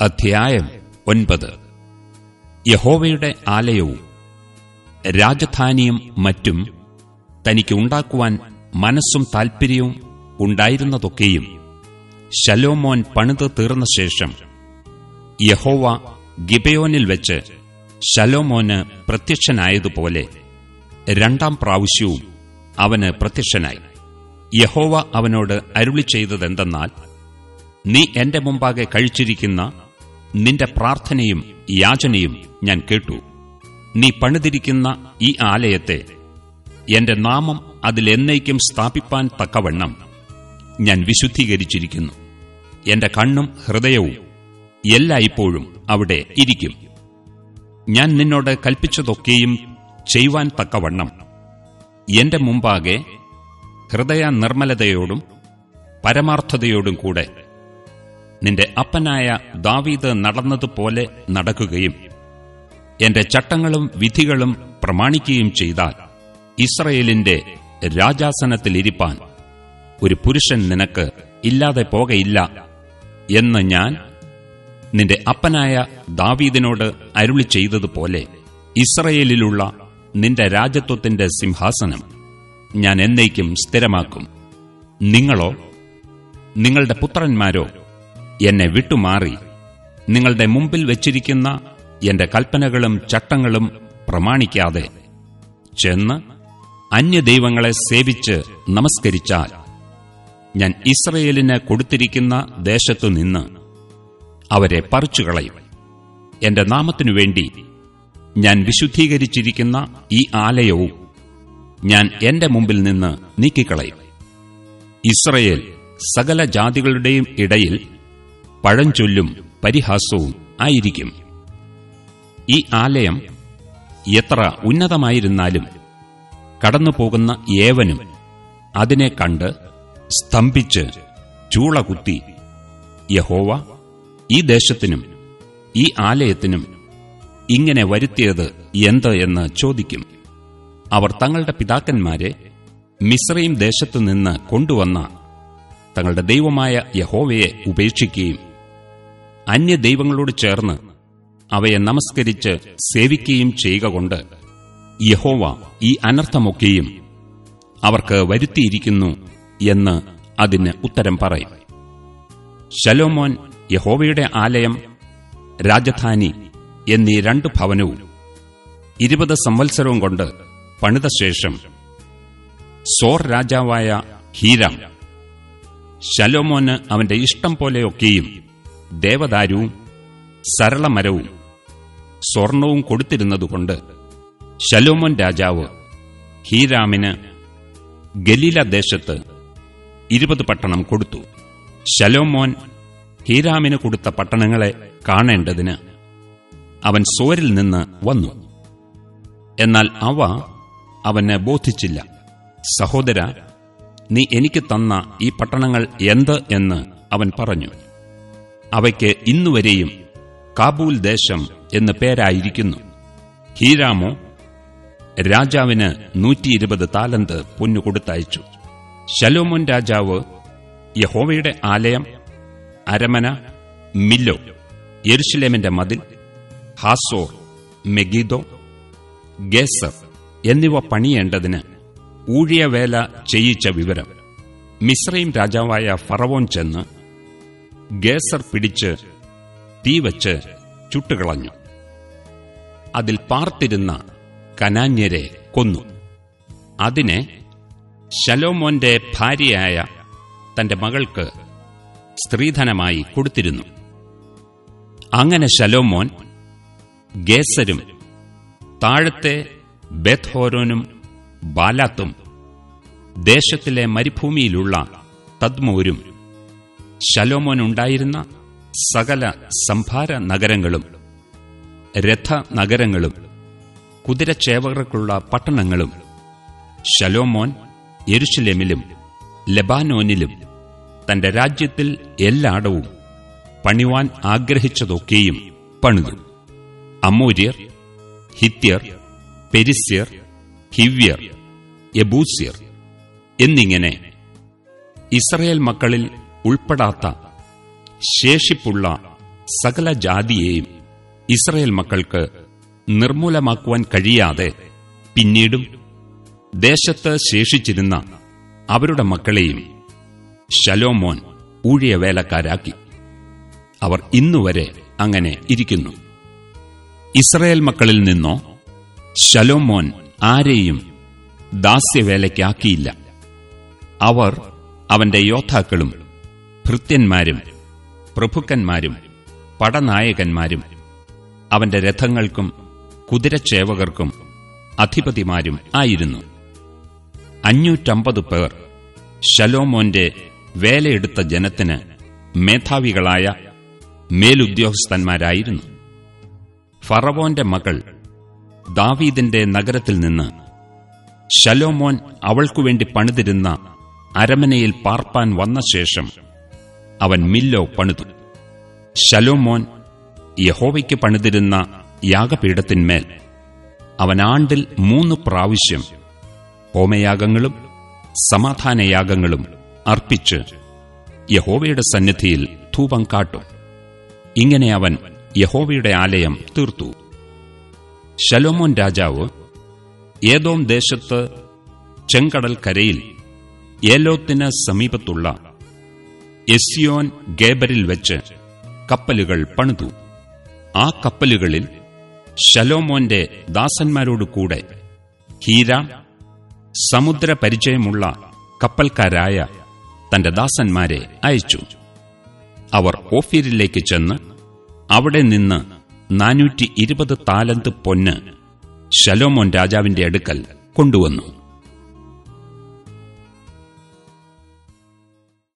അധ്യായം ഒൻപത്. യഹോവയുടെ ആലയവും രാജധാനിയും മറ്റും തനിക്ക് ഉണ്ടാക്കുവാൻ മനസ്സും താൽപ്പര്യവും ഉണ്ടായിരുന്നതൊക്കെയും ശലോമോൻ പണിത് തീർന്ന ശേഷം യഹോവ ഗിബയോനിൽ വെച്ച് ശലോമോന് പ്രത്യക്ഷനായതുപോലെ രണ്ടാം പ്രാവശ്യവും അവന് പ്രത്യക്ഷനായി. യഹോവ അവനോട് അരുളി ചെയ്തതെന്തെന്നാൽ നീ എന്റെ മുമ്പാകെ കഴിച്ചിരിക്കുന്ന നിന്റെ പ്രാർത്ഥനയും യാചനയും ഞാൻ കേട്ടു. നീ പണിതിരിക്കുന്ന ഈ ആലയത്തെ എന്റെ നാമം അതിലെന്നേക്കും സ്ഥാപിപ്പാൻ തക്കവണ്ണം ഞാൻ വിശുദ്ധീകരിച്ചിരിക്കുന്നു. എന്റെ കണ്ണും ഹൃദയവും എല്ലായ്പ്പോഴും അവിടെ ഇരിക്കും. ഞാൻ നിന്നോട് കൽപ്പിച്ചതൊക്കെയും ചെയ്യുവാൻ തക്കവണ്ണം. എന്റെ മുമ്പാകെ ഹൃദയ നിർമ്മലതയോടും പരമാർത്ഥതയോടും കൂടെ നിന്റെ അപ്പനായ ദാവീദ് നടന്നതുപോലെ നടക്കുകയും എന്റെ ചട്ടങ്ങളും വിധികളും പ്രമാണിക്കുകയും ചെയ്താൽ ഇസ്രയേലിന്റെ രാജാസനത്തിലിരിപ്പാൻ ഒരു പുരുഷൻ നിനക്ക് ഇല്ലാതെ പോകയില്ല എന്ന് ഞാൻ നിന്റെ അപ്പനായ ദാവീദിനോട് അരുളി ചെയ്തതുപോലെ ഇസ്രയേലിലുള്ള നിന്റെ രാജത്വത്തിന്റെ സിംഹാസനം ഞാൻ എന്നേക്കും സ്ഥിരമാക്കും. നിങ്ങളോ നിങ്ങളുടെ പുത്രന്മാരോ എന്നെ വിട്ടുമാറി. നിങ്ങളുടെ മുമ്പിൽ വച്ചിരിക്കുന്ന എന്റെ കൽപ്പനകളും ചട്ടങ്ങളും പ്രമാണിക്കാതെ ചെന്ന് അന്യദൈവങ്ങളെ സേവിച്ച് നമസ്കരിച്ചാൽ ഞാൻ ഇസ്രയേലിന് കൊടുത്തിരിക്കുന്ന ദേശത്തുനിന്ന് അവരെ പറിച്ചുകളയും. എന്റെ നാമത്തിനു വേണ്ടി ഞാൻ വിശുദ്ധീകരിച്ചിരിക്കുന്ന ഈ ആലയവും ഞാൻ എന്റെ മുമ്പിൽ നിന്ന് നീക്കിക്കളയും. ഇസ്രയേൽ സകല ജാതികളുടെയും ഇടയിൽ പഴഞ്ചൊല്ലും പരിഹാസവും ആയിരിക്കും. ഈ ആലയം എത്ര ഉന്നതമായിരുന്നാലും കടന്നുപോകുന്ന ഏവനും അതിനെ കണ്ട് സ്തംഭിച്ച് ചൂളകുത്തി യഹോവ ഈ ദേശത്തിനും ഈ ആലയത്തിനും ഇങ്ങനെ വരുത്തിയത് എന്ത്? എന്ന് ചോദിക്കും. അവർ തങ്ങളുടെ പിതാക്കന്മാരെ മിശ്രയും ദേശത്തുനിന്ന് കൊണ്ടുവന്ന തങ്ങളുടെ ദൈവമായ യഹോവയെ ഉപേക്ഷിക്കുകയും അന്യദൈവങ്ങളോട് ചേർന്ന് അവയെ നമസ്കരിച്ച് സേവിക്കുകയും ചെയ്യുക കൊണ്ട് യഹോവ ഈ അനർത്ഥമൊക്കെയും അവർക്ക് വരുത്തിയിരിക്കുന്നു എന്ന് അതിന് ഉത്തരം പറയും. ശലോമോൻ യഹോവയുടെ ആലയം രാജധാനി എന്നീ രണ്ട് ഭവനവും ഇരുപത് സംവത്സരവും കൊണ്ട് പണിത ശേഷം സോർ രാജാവായ ഹീരാം ശലോമോന് അവന്റെ ഇഷ്ടം പോലെയൊക്കെയും ദേവദാരുവും സരളമരവും സ്വർണവും കൊടുത്തിരുന്നതുകൊണ്ട് ശലോമോൻ രാജാവ് ഹീരാമിന് ഗലീല ദേശത്ത് ഇരുപത് പട്ടണം കൊടുത്തു. ശലോമോൻ ഹീരാമിന് കൊടുത്ത പട്ടണങ്ങളെ കാണേണ്ടതിന് അവൻ സോരിൽ നിന്ന് വന്നു. എന്നാൽ അവ അവനെ ബോധിച്ചില്ല. സഹോദര നീ എനിക്ക് തന്ന ഈ പട്ടണങ്ങൾ എന്ത്? എന്ന് അവൻ പറഞ്ഞു. അവയ്ക്ക് ഇന്നുവരെയും കാബൂൽ ദേശം എന്ന് പേരായിരിക്കുന്നു. ഹീരാമോ രാജാവിന് നൂറ്റിയിരുപത് താലന്ത് പൊന്നു കൊടുത്തയച്ചു. ശലോമോൻ രാജാവ് യഹോവയുടെ ആലയം അരമന മില്ലോ യെരുഷലേമിന്റെ മതിൽ ഹാസോർ മെഗിദോ ഗേസർ എന്നിവ പണിയേണ്ടതിന് ഊഴിയവേല ചെയ്യിച്ച വിവരം. മിശ്രയും രാജാവായ ഫറവോൻ ചെന്ന് ഗേസർ പിടിച്ച് തീവച്ച് ചുട്ടുകളഞ്ഞു. അതിൽ പാർത്തിരുന്ന കനാന്യരെ കൊന്നു. അതിനെ ശലോമോന്റെ ഭാര്യയായ തന്റെ മകൾക്ക് സ്ത്രീധനമായി കൊടുത്തിരുന്നു. അങ്ങനെ ശലോമോൻ ഗേസരും താഴത്തെ ബെത്ഹോരോനും ബാലാത്തും ദേശത്തിലെ മരുഭൂമിയിലുള്ള തദ്മോരും ശലോമോനുണ്ടായിരുന്ന സകല സംഭാര നഗരങ്ങളും രഥ നഗരങ്ങളും കുതിരച്ചേവകർക്കുള്ള പട്ടണങ്ങളും ശലോമോൻ യെരുഷലേമിലും ലബാനോനിലും തന്റെ രാജ്യത്തിൽ എല്ലാടവും പണിവാൻ ആഗ്രഹിച്ചതൊക്കെയും പണിതു. അമൂര്യർ ഹിത്യർ പെരിസ്യർ ഹിവ്യർ യബൂസ്യർ എന്നിങ്ങനെ ഇസ്രയേൽ മക്കളിൽ ഉൾപ്പെടാത്ത ശേഷിപ്പുള്ള സകല ജാതിയെയും ഇസ്രയേൽ മക്കൾക്ക് നിർമൂലമാക്കുവാൻ കഴിയാതെ പിന്നീടും ദേശത്ത് ശേഷിച്ചിരുന്ന അവരുടെ മക്കളെയും ശലോമോൻ ഊഴിയവേലക്കാരാക്കി. അവർ ഇന്നുവരെ അങ്ങനെ ഇരിക്കുന്നു. ഇസ്രയേൽ മക്കളിൽ നിന്നോ ശലോമോൻ ആരെയും ദാസ്യവേലയ്ക്കാക്കിയില്ല. അവർ അവന്റെ യോദ്ധാക്കളും ഭൃത്യന്മാരും പ്രഭുക്കന്മാരും പടനായകന്മാരും അവന്റെ രഥങ്ങൾക്കും കുതിരച്ചേവകർക്കും അധിപതിമാരും ആയിരുന്നു. അഞ്ഞൂറ്റമ്പത് പേർ ശലോമോന്റെ വേലയെടുത്ത ജനത്തിന് മേധാവികളായ മേലുദ്യോഗസ്ഥന്മാരായിരുന്നു. ഫറവോന്റെ മകൾ ദാവീദിന്റെ നഗരത്തിൽ നിന്ന് ശലോമോൻ അവൾക്കുവേണ്ടി പണിതിരുന്ന അരമനയിൽ പാർപ്പാൻ വന്ന ശേഷം അവൻ മില്ലോ പണിതു. ശലോമോൻ യഹോവയ്ക്ക് പണിതിരുന്ന യാഗപീഠത്തിന്മേൽ അവൻ ആണ്ടിൽ മൂന്ന് പ്രാവശ്യം ഹോമയാഗങ്ങളും സമാധാനയാഗങ്ങളും അർപ്പിച്ച് യഹോവയുടെ സന്നിധിയിൽ ധൂപം കാട്ടും. ഇങ്ങനെ അവൻ യഹോവയുടെ ആലയം തീർത്തു. ശലോമോൻ രാജാവ് ഏതോം ദേശത്ത് ചെങ്കടൽ കരയിൽ ഏലോത്തിന് സമീപത്തുള്ള എസിയോൻ ഗേബറിൽ വെച്ച് കപ്പലുകൾ പണിതു. ആ കപ്പലുകളിൽ ശലോമോന്റെ ദാസന്മാരോടു കൂടെ ഹീരാം സമുദ്രപരിചയമുള്ള കപ്പൽക്കാരായ തന്റെ ദാസന്മാരെ അയച്ചു. അവർ ഓഫീരിലേക്ക് ചെന്ന് അവിടെ നിന്ന് നാനൂറ്റി ഇരുപത് താലന്ത് പൊന്ന് ശലോമോൻ രാജാവിന്റെ അടുക്കൽ കൊണ്ടുവന്നു.